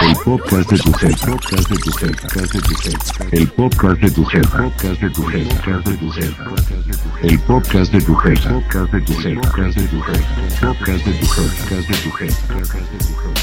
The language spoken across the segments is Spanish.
El podcast de tu jefa. Jefa. Podcast de tu jefa. El podcast de tu jefa. Jefa. Podcast de tu jefa. El podcast de tu jefa. Jefa. Podcast de tu jefa. Jefa. Podcast de tu jefa. Podcast de tu jefa.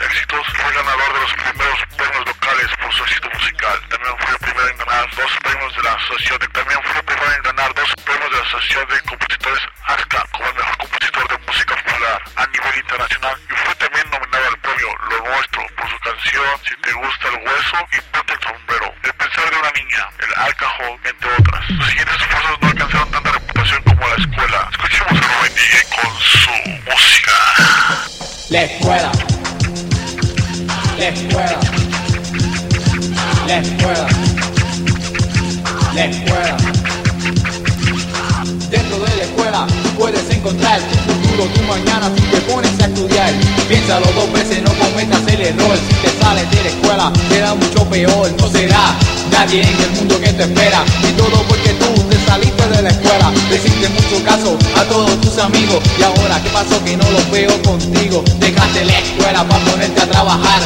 Éxitos. Fue ganador de los primeros premios locales por su éxito musical. También fue el primero en ganar dos premios de la asociación de, también fue el primero en ganar dos premios de la asociación de compositores ASCA como el mejor compositor de música popular a nivel internacional y fue también nominado al premio Lo Nuestro por su canción Si te gusta el hueso y La escuela. La escuela. La escuela. Dentro de la escuela puedes encontrar tu futuro, tu mañana si te pones a estudiar. Piénsalo dos veces, no cometas el error. Si te sales de la escuela, será mucho peor. No será nadie en el mundo que te espera. Y todo porque tú te saliste de la escuela. Le hiciste mucho caso a todos tus amigos. Y ahora, ¿qué pasó que no los veo contigo? Dejaste la escuela para ponerte a trabajar,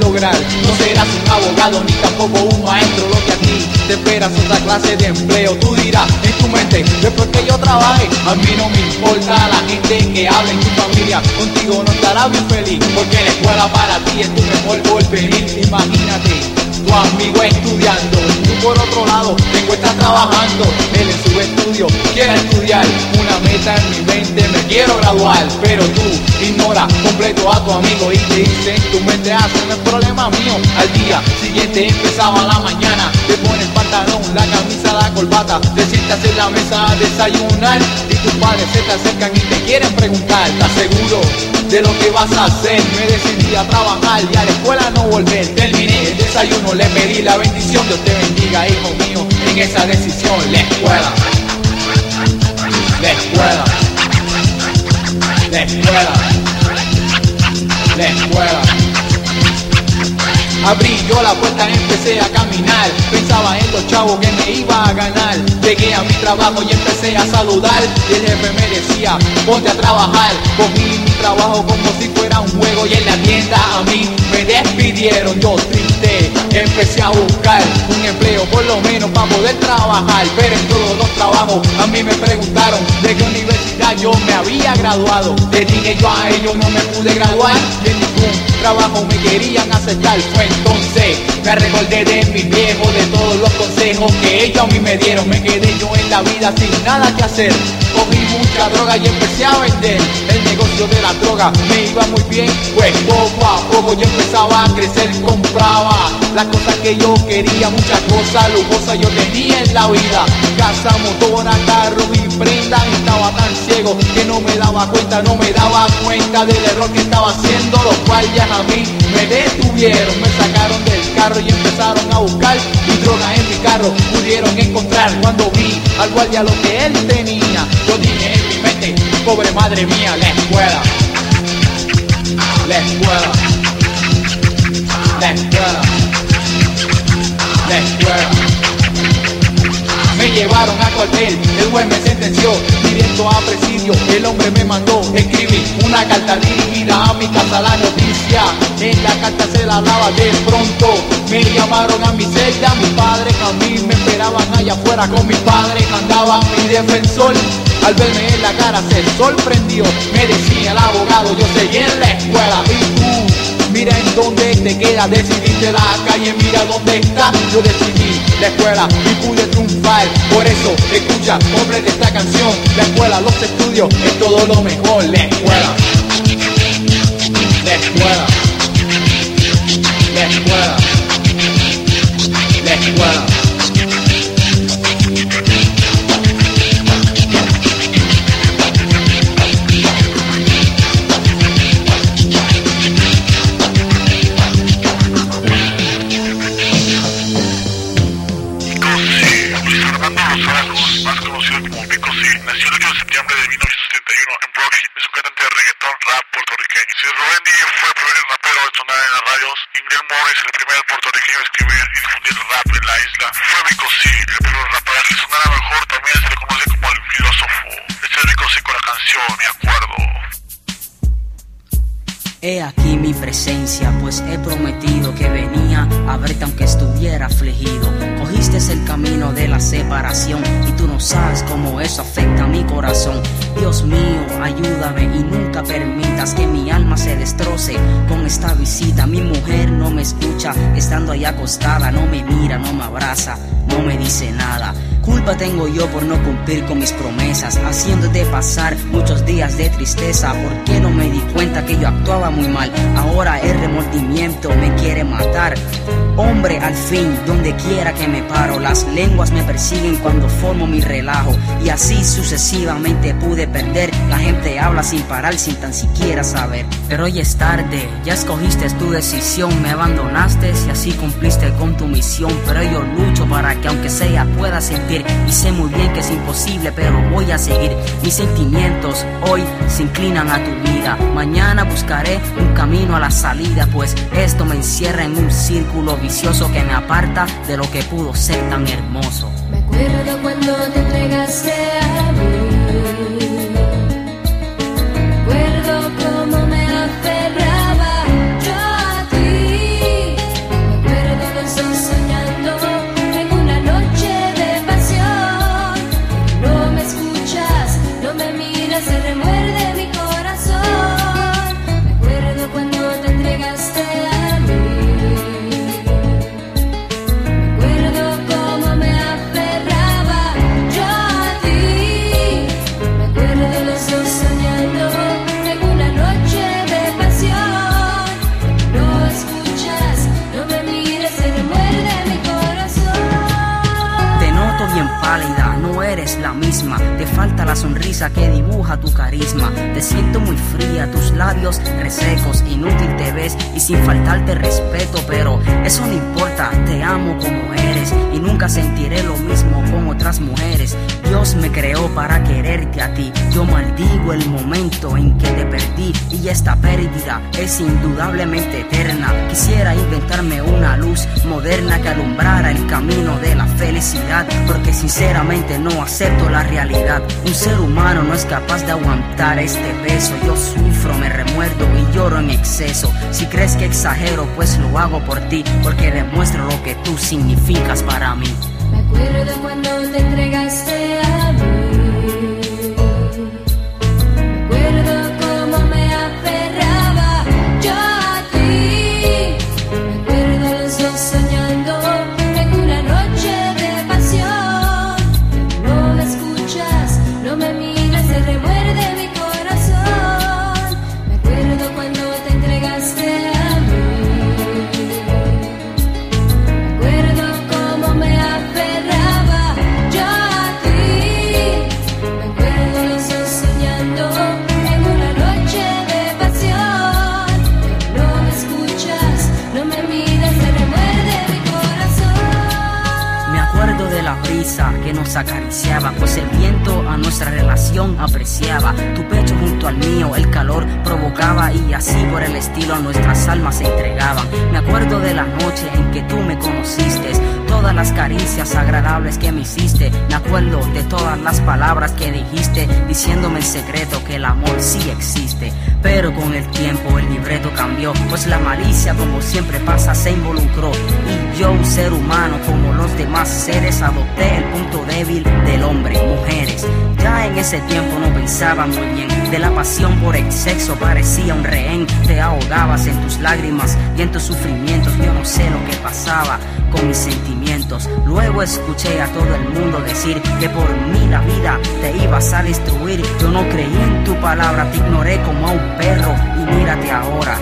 lograr. No serás un abogado ni tampoco un maestro. Lo que a ti te esperas otra clase de empleo. Tú dirás en tu mente, después que yo trabaje, a mí no me importa la gente que habla en tu familia. Contigo no estará bien feliz, porque la escuela para ti es tu mejor porvenir. Imagínate tu amigo estudiando. Tú por otro lado te encuentras trabajando. Él en su estudio quiere estudiar. Una meta en mi mente me quiero graduar. Pero tú ignora completo a tu amigo y te dice tu mente hace no es problema mío al día siguiente empezaba la mañana. Te pones la camisa la corbata. Te sientas en la mesa a desayunar y tus padres se te acercan y te quieren preguntar ¿estás seguro de lo que vas a hacer? me decidí a trabajar y a la escuela no volver. Terminé el desayuno le pedí la bendición, Dios te bendiga, hijo mío, en esa decisión, la escuela, la escuela, la escuela, la escuela. Abrí yo la puerta, empecé a caminar. Pensaba en los chavos que me iba a ganar. Llegué a mi trabajo y empecé a saludar. Y el jefe me decía, ponte a trabajar Cogí mi trabajo como si fuera un juego Y en la tienda a mí me despidieron. Yo triste, empecé a buscar un empleo Por lo menos para poder trabajar. Pero en todos los trabajos a mí me preguntaron De qué universidad yo me había graduado. Le dije yo a ellos no me pude graduar De ningún trabajo me querían aceptar Fue entonces me recordé de mi viejo De todos los consejos que ellos a mí me dieron. Me quedé yo en la vida sin nada que hacer Cogí mucha droga y empecé a vender. El negocio de la droga me iba muy bien Pues poco a poco yo empezaba a crecer Compraba las cosas que yo quería Muchas cosas lujosas yo tenía en la vida. Casa, motora, carro y prenda estaba tan ciego que no me daba cuenta No me daba cuenta del error que estaba haciendo Los guardias a mí me detuvieron. Me sacaron del carro y empezaron a buscar Y droga en mi carro. Pudieron encontrar Cuando vi al guardia lo que él tenía Yo dije en mi mente, pobre madre mía, la escuela. La escuela. La escuela. La escuela. Me llevaron a cuartel, el juez me sentenció directo a presidio, el hombre me mandó escribir una carta dirigida a mi casa la noticia, en la carta se la daba de pronto, me llamaron a mi celda, mi padre a mí me esperaban allá afuera con mi padre, andaba mi defensor, al verme en la cara se sorprendió. Me decía el abogado, yo seguí en la escuela Y tú, mira en dónde te quedas Decidiste la calle, mira dónde está Yo decidí la escuela y pude triunfar. Por eso, escucha, hombre de esta canción. La escuela, los estudios, es todo lo mejor. La escuela. La escuela. La escuela. La escuela. Escribir y difundir rap en la isla, fue Vico C, el primer rapero que sonara mejor, también se le conoce como el filósofo. Este es Vico C con la canción, me acuerdo. He aquí mi presencia, pues he prometido que venía a verte aunque estuviera afligido. Cogiste el camino de la separación y tú no sabes cómo eso afecta a mi corazón. Dios mío, ayúdame y nunca permitas que mi alma se destroce con esta visita. Mi mujer no me escucha, estando ahí acostada, no me mira, no me abraza, no me dice nada. Culpa tengo yo por no cumplir con mis promesas, haciéndote pasar muchos días de tristeza. ¿Por qué no me di cuenta que yo actuaba muy mal? Ahora el remordimiento me quiere matar. Hombre, al fin, donde quiera que me paro, las lenguas me persiguen cuando formo mi relajo. Y así sucesivamente pude perder. La gente habla sin parar, sin tan siquiera saber. Pero hoy es tarde, ya escogiste tu decisión, me abandonaste y así cumpliste con tu misión. Pero yo lucho para que aunque sea pueda sentir y sé muy bien que es imposible, pero voy a seguir. Mis sentimientos hoy se inclinan a tu vida. Mañana buscaré un camino a la salida, pues esto me encierra en un círculo vicioso que me aparta de lo que pudo ser tan hermoso. Me acuerdo cuando te entregaste a eres la misma. Te falta la sonrisa que dibuja tu carisma. Te siento muy fría, tus labios resecos, inútil te ves y sin faltarte respeto. Pero eso no importa, te amo como eres y nunca sentiré lo mismo con otras mujeres. Dios me creó para quererte a ti. Yo maldigo el momento en que te perdí y esta pérdida es indudablemente eterna. Quisiera inventarme una luz moderna que alumbrara el camino de la felicidad, porque sinceramente no acepto la realidad. Un ser humano no es capaz de aguantar este peso. Yo sufro, me remuerdo y lloro en exceso. Si crees que exagero, pues lo hago por ti, porque demuestro lo que tú significas para mí. Me acuerdo cuando te entregaste a que nos acariciaba, pues el viento a nuestra relación apreciaba. Tu pecho junto al mío, el calor provocaba y así por el estilo nuestras almas se entregaban. Me acuerdo de la noche en que tú me conociste, todas las caricias agradables que me hiciste. Me acuerdo de todas las palabras que dijiste, diciéndome en secreto que el amor sí existe. Pero con el tiempo el libreto cambió, pues la malicia como siempre pasa se involucró. Y yo, un ser humano como los demás seres, adopté el punto débil del hombre, mujeres. Ya en ese tiempo no pensaba muy bien, de la pasión por el sexo parecía un rehén. Te ahogabas en tus lágrimas y en tus sufrimientos, yo no sé lo que pasaba con mis sentimientos. Luego escuché a todo el mundo decir que por mí la vida te ibas a destruir. Yo no creí en tu palabra, te ignoré como a un perro. Y mírate ahora,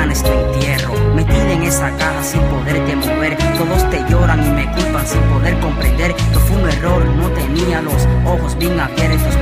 mañana es tu entierro. Metida en esa caja sin poderte mover. Todos te lloran y me culpan sin poder comprender que fue un error. No tenía los ojos bien abiertos,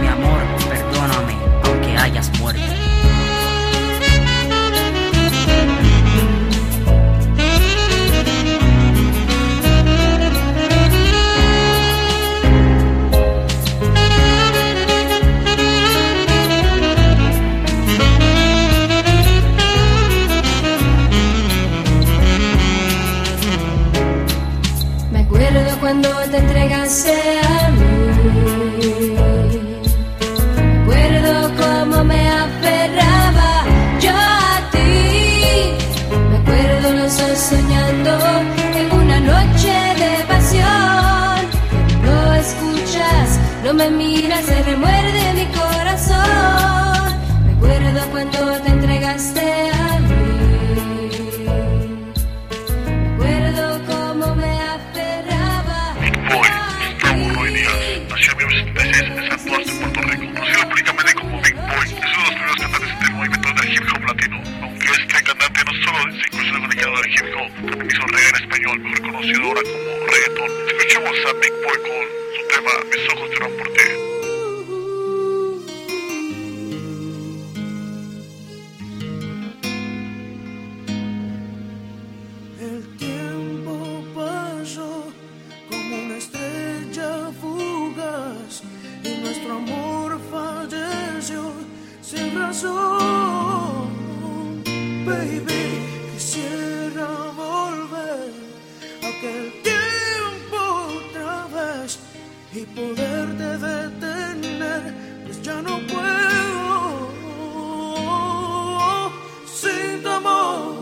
nuestro amor falleció sin razón. Baby, quisiera volver a aquel tiempo otra vez y poderte detener, pues ya no puedo sin tu amor.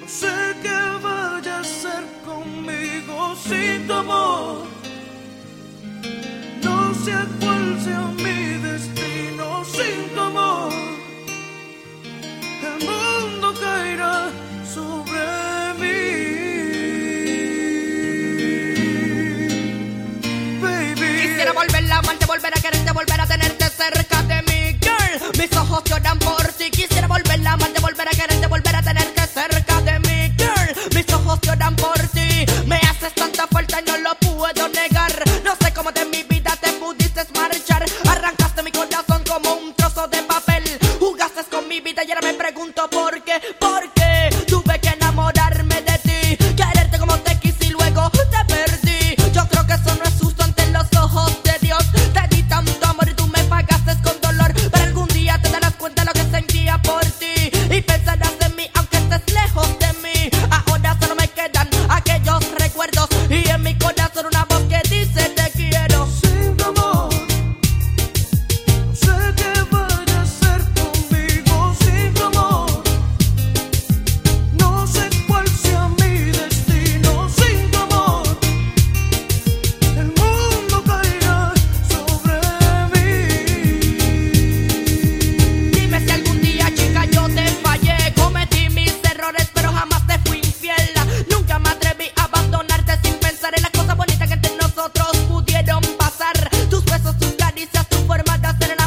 No sé qué vaya a hacer conmigo sin tu amor. Sé cuál sea mi destino sin tu amor. El mundo caerá sobre mí. Baby. Quisiera volver a amarte, volver a quererte, volver a tenerte cerca de mí, girl. Mis ojos lloran por ti. Quisiera volver a amarte, volver a quererte, volver a tenerte cerca de mí, girl. Mis ojos lloran por ti. Me haces tanta falta y no lo puedo negar. to try to hacer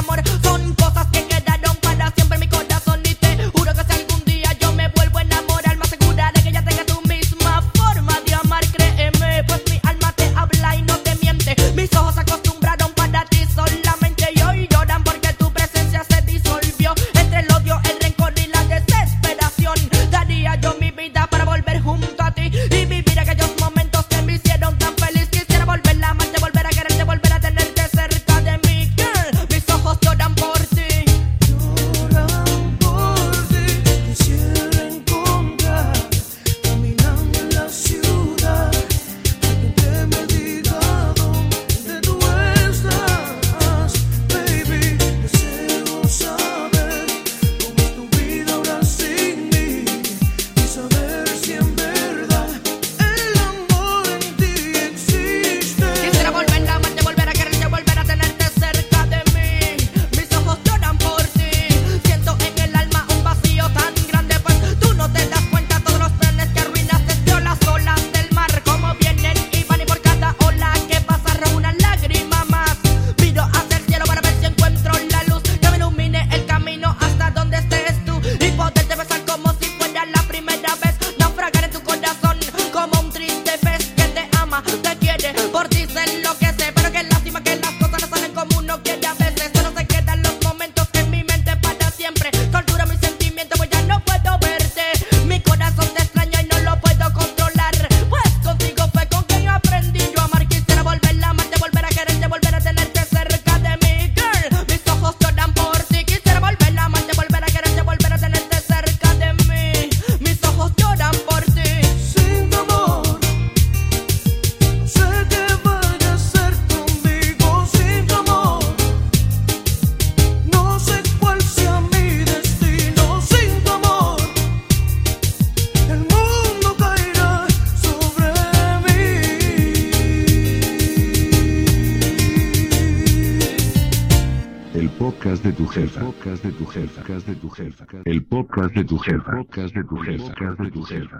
jefa. Podcast de tu jefa. Podcast de tu jefa. El podcast de tu jefa. Podcast de tu jefa. De tu jefa.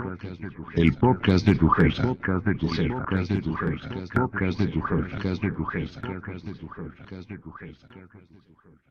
El podcast de tu jefa. Podcast de tu jefa. Podcast de tu jefa. Podcast de tu jefa. Podcast de tu jefa. Podcast de tu jefa. Podcast de tu jefa.